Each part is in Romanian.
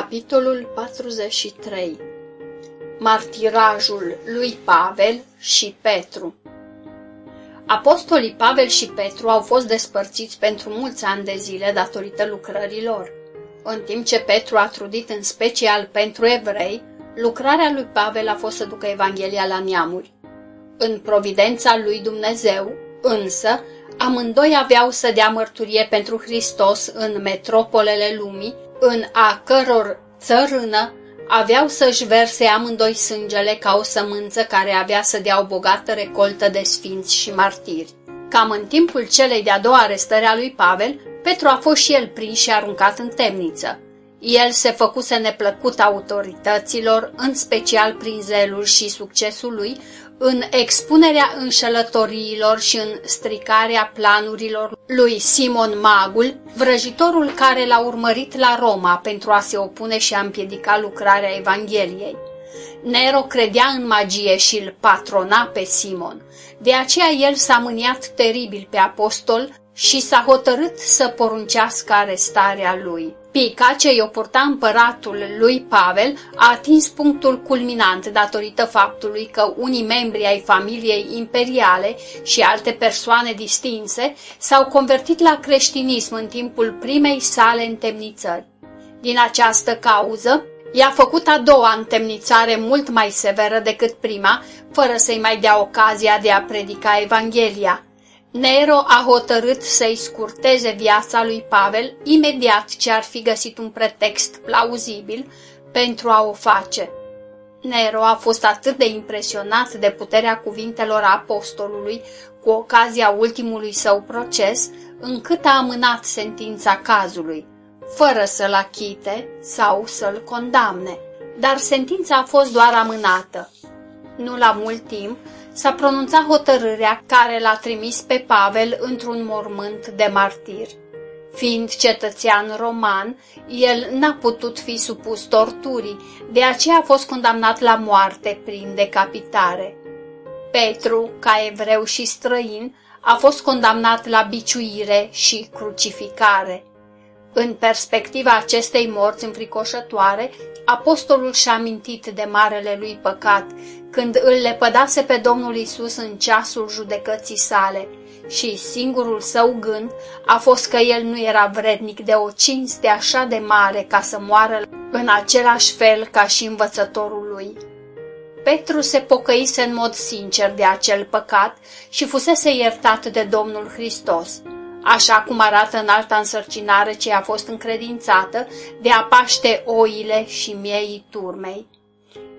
Capitolul 43 Martirajul lui Pavel și Petru Apostolii Pavel și Petru au fost despărțiți pentru mulți ani de zile datorită lucrărilor. În timp ce Petru a trudit în special pentru evrei, lucrarea lui Pavel a fost să ducă Evanghelia la neamuri. În providența lui Dumnezeu, însă, amândoi aveau să dea mărturie pentru Hristos în metropolele lumii, în a căror țărână aveau să-și verse amândoi sângele ca o sămânță care avea să dea o bogată recoltă de sfinți și martiri. Cam în timpul celei de-a doua arestări a lui Pavel, Petru a fost și el prins și aruncat în temniță. El se făcuse neplăcut autorităților, în special prin zelul și succesul lui, în expunerea înșelătoriilor și în stricarea planurilor lui Simon Magul, vrăjitorul care l-a urmărit la Roma pentru a se opune și a împiedica lucrarea Evangheliei. Nero credea în magie și îl patrona pe Simon. De aceea el s-a mâniat teribil pe apostol și s-a hotărât să poruncească arestarea lui. Pica, ce i-o purta împăratul lui Pavel, a atins punctul culminant datorită faptului că unii membri ai familiei imperiale și alte persoane distinse s-au convertit la creștinism în timpul primei sale întemnițări. Din această cauză, i-a făcut a doua întemnițare mult mai severă decât prima, fără să-i mai dea ocazia de a predica Evanghelia. Nero a hotărât să-i scurteze viața lui Pavel imediat ce ar fi găsit un pretext plauzibil pentru a o face. Nero a fost atât de impresionat de puterea cuvintelor apostolului cu ocazia ultimului său proces, încât a amânat sentința cazului, fără să-l achite sau să-l condamne. Dar sentința a fost doar amânată. Nu la mult timp, s-a pronunțat hotărârea care l-a trimis pe Pavel într-un mormânt de martir. Fiind cetățean roman, el n-a putut fi supus torturii, de aceea a fost condamnat la moarte prin decapitare. Petru, ca evreu și străin, a fost condamnat la biciuire și crucificare. În perspectiva acestei morți înfricoșătoare, apostolul și-a amintit de marele lui păcat, când îl lepădase pe Domnul Isus în ceasul judecății sale și singurul său gând a fost că el nu era vrednic de o cinste așa de mare ca să moară în același fel ca și învățătorul lui. Petru se pocăise în mod sincer de acel păcat și fusese iertat de Domnul Hristos așa cum arată în alta însărcinare ce a fost încredințată de a paște oile și mieii turmei.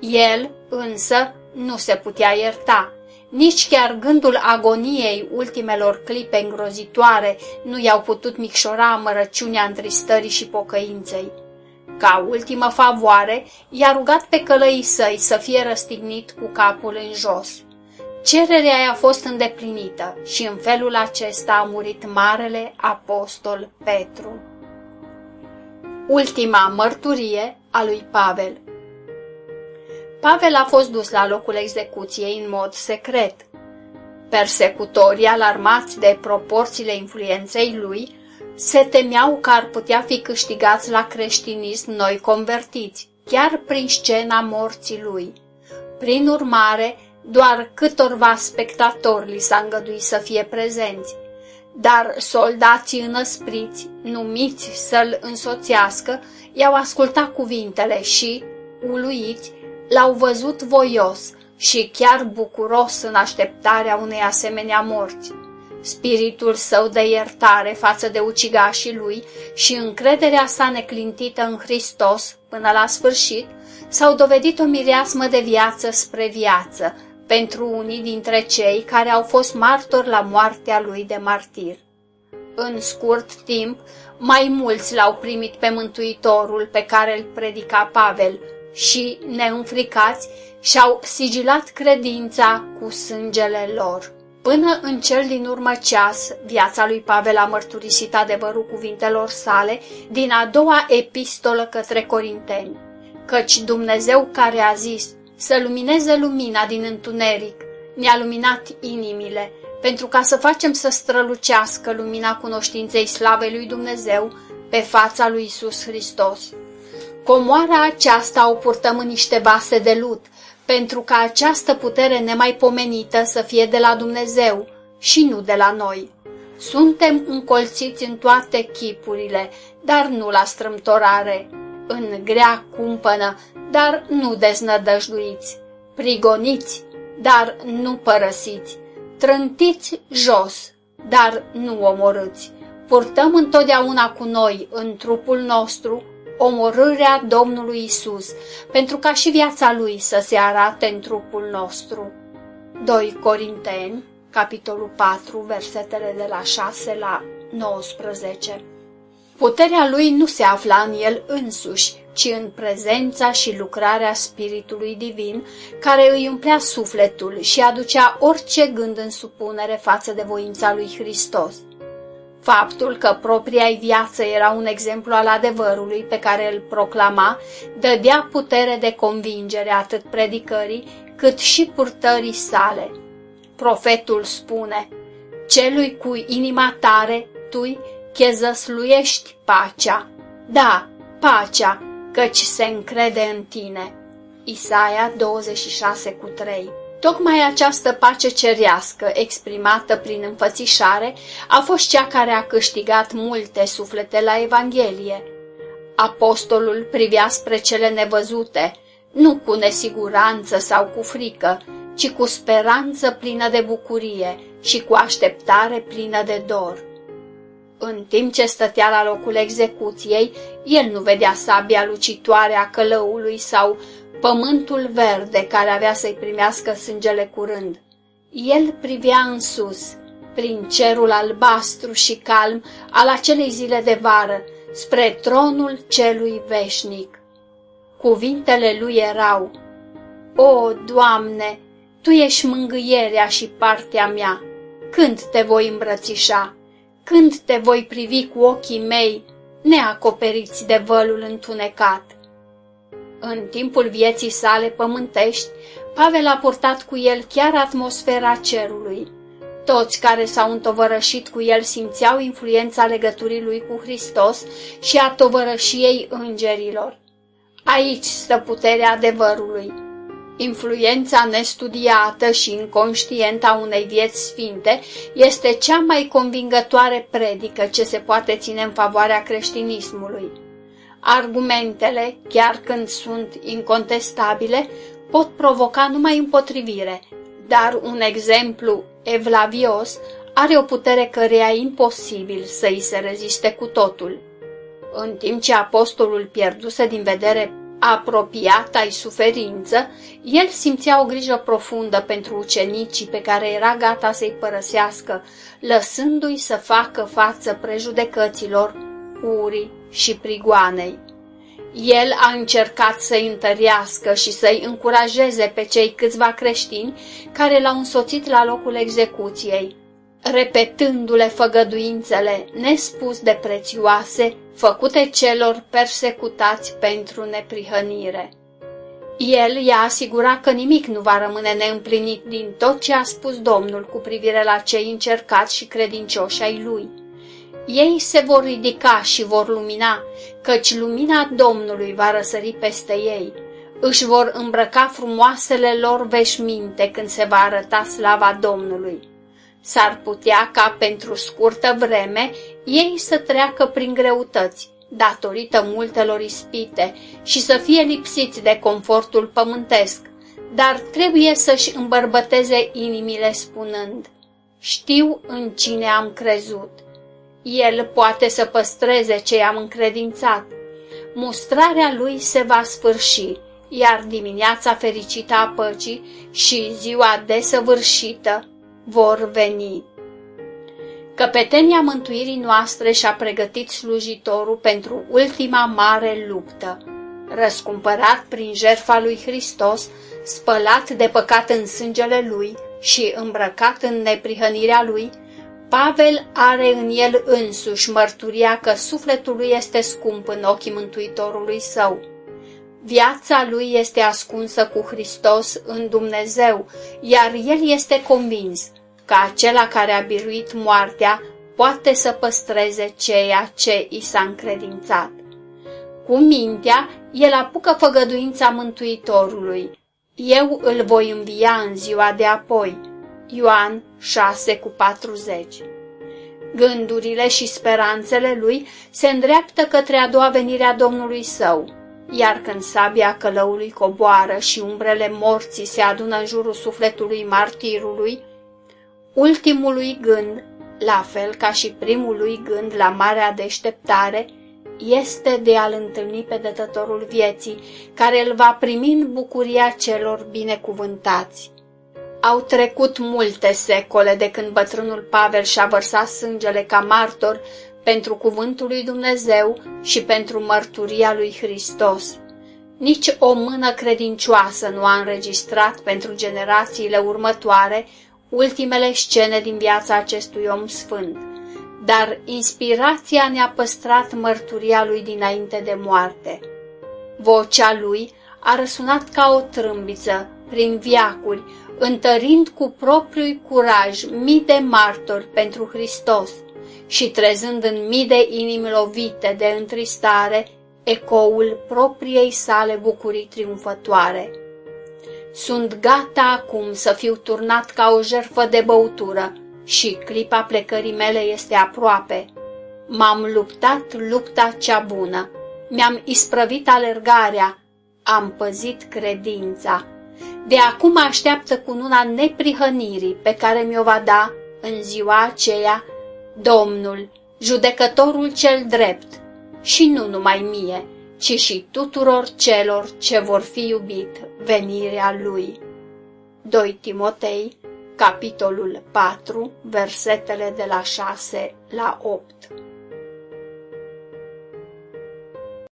El, însă, nu se putea ierta. Nici chiar gândul agoniei ultimelor clipe îngrozitoare nu i-au putut micșora amărăciunea întristării și pocăinței. Ca ultimă favoare, i-a rugat pe călăii săi să fie răstignit cu capul în jos. Cererea a fost îndeplinită și în felul acesta a murit marele apostol Petru. Ultima mărturie a lui Pavel Pavel a fost dus la locul execuției în mod secret. Persecutorii, alarmați de proporțiile influenței lui, se temeau că ar putea fi câștigați la creștinism noi convertiți, chiar prin scena morții lui. Prin urmare, doar câtorva spectatori li s-a îngăduit să fie prezenți, dar soldații înăspriți, numiți să-l însoțească, i-au ascultat cuvintele și, uluiți, l-au văzut voios și chiar bucuros în așteptarea unei asemenea morți. Spiritul său de iertare față de ucigașii lui și încrederea sa neclintită în Hristos până la sfârșit s-au dovedit o mireasmă de viață spre viață, pentru unii dintre cei care au fost martori la moartea lui de martir. În scurt timp, mai mulți l-au primit pe Mântuitorul pe care îl predica Pavel și, neînfricați, și-au sigilat credința cu sângele lor. Până în cel din urmă ceas, viața lui Pavel a mărturisit adevărul cuvintelor sale din a doua epistolă către Corinteni, căci Dumnezeu care a zis, să lumineze lumina din întuneric, ne-a luminat inimile, pentru ca să facem să strălucească lumina cunoștinței slavei lui Dumnezeu pe fața lui Isus Hristos. Comoara aceasta o purtăm în niște vase de lut, pentru ca această putere nemaipomenită să fie de la Dumnezeu și nu de la noi. Suntem încolțiți în toate chipurile, dar nu la strâmtorare, în grea cumpănă, dar nu deznădăjduiți, prigoniți, dar nu părăsiți, trântiți jos, dar nu omorâți. Purtăm întotdeauna cu noi, în trupul nostru, omorârea Domnului Isus, pentru ca și viața Lui să se arate în trupul nostru. 2 Corinteni, capitolul 4, versetele de la 6 la 19 Puterea Lui nu se afla în El însuși, ci în prezența și lucrarea Spiritului Divin, care îi umplea sufletul și aducea orice gând în supunere față de voința lui Hristos. Faptul că propria viață era un exemplu al adevărului pe care îl proclama, dădea putere de convingere atât predicării cât și purtării sale. Profetul spune, celui cu inima tare, tu chezăsluiești pacea. Da, pacea, căci se încrede în tine. Isaia 26 cu 3 Tocmai această pace cerească, exprimată prin înfățișare, a fost cea care a câștigat multe suflete la Evanghelie. Apostolul privea spre cele nevăzute, nu cu nesiguranță sau cu frică, ci cu speranță plină de bucurie și cu așteptare plină de dor. În timp ce stătea la locul execuției, el nu vedea sabia lucitoare a călăului sau pământul verde care avea să-i primească sângele curând. El privea în sus, prin cerul albastru și calm al acelei zile de vară, spre tronul celui veșnic. Cuvintele lui erau, O, Doamne, Tu ești mângâierea și partea mea, când te voi îmbrățișa, când te voi privi cu ochii mei, neacoperiți de vălul întunecat. În timpul vieții sale pământești, Pavel a purtat cu el chiar atmosfera cerului. Toți care s-au întovărășit cu el simțeau influența legăturii lui cu Hristos și a tovărășiei îngerilor. Aici stă puterea adevărului. Influența nestudiată și inconștientă a unei vieți sfinte este cea mai convingătoare predică ce se poate ține în favoarea creștinismului. Argumentele, chiar când sunt incontestabile, pot provoca numai împotrivire, dar un exemplu evlavios are o putere căreia e imposibil să îi se reziste cu totul. În timp ce apostolul pierduse din vedere apropiata-i suferință, el simțea o grijă profundă pentru ucenicii pe care era gata să-i părăsească, lăsându-i să facă față prejudecăților, urii și prigoanei. El a încercat să-i întărească și să-i încurajeze pe cei câțiva creștini care l-au însoțit la locul execuției, repetându-le făgăduințele nespus de prețioase făcute celor persecutați pentru neprihănire. El i-a asigurat că nimic nu va rămâne neîmplinit din tot ce a spus Domnul cu privire la cei încercați și credincioși ai lui. Ei se vor ridica și vor lumina, căci lumina Domnului va răsări peste ei. Își vor îmbrăca frumoasele lor veșminte când se va arăta slava Domnului. S-ar putea ca pentru scurtă vreme ei să treacă prin greutăți, datorită multelor ispite, și să fie lipsiți de confortul pământesc, dar trebuie să-și îmbărbăteze inimile spunând, știu în cine am crezut. El poate să păstreze ce am încredințat. Mustrarea lui se va sfârși, iar dimineața fericită a păcii și ziua desăvârșită vor veni. Căpetenia mântuirii noastre și-a pregătit slujitorul pentru ultima mare luptă. Răscumpărat prin jertfa lui Hristos, spălat de păcat în sângele lui și îmbrăcat în neprihănirea lui, Pavel are în el însuși mărturia că sufletul lui este scump în ochii Mântuitorului său. Viața lui este ascunsă cu Hristos în Dumnezeu, iar el este convins că acela care a biruit moartea poate să păstreze ceea ce i s-a încredințat. Cu mintea, el apucă făgăduința Mântuitorului. Eu îl voi învia în ziua de apoi. Ioan 6 cu 40 Gândurile și speranțele lui se îndreaptă către a doua venire a Domnului său, iar când sabia călăului coboară și umbrele morții se adună în jurul sufletului martirului, ultimului gând, la fel ca și primul lui gând la marea deșteptare, este de a-L întâlni pe dătătorul vieții, care îl va primi în bucuria celor binecuvântați. Au trecut multe secole de când bătrânul Pavel și-a vărsat sângele ca martor pentru cuvântul lui Dumnezeu și pentru mărturia lui Hristos. Nici o mână credincioasă nu a înregistrat pentru generațiile următoare ultimele scene din viața acestui om sfânt, dar inspirația ne-a păstrat mărturia lui dinainte de moarte. Vocea lui a răsunat ca o trâmbiță prin viacuri, întărind cu propriul curaj mii de martori pentru Hristos și trezând în mii de inimi lovite de întristare ecoul propriei sale bucurii triumfătoare. Sunt gata acum să fiu turnat ca o jerfă de băutură și clipa plecării mele este aproape. M-am luptat lupta cea bună, mi-am isprăvit alergarea, am păzit credința. De acum așteaptă cununa neprihănirii pe care mi-o va da în ziua aceea Domnul, judecătorul cel drept, și nu numai mie, ci și tuturor celor ce vor fi iubit venirea Lui. 2 Timotei, capitolul 4, versetele de la 6 la 8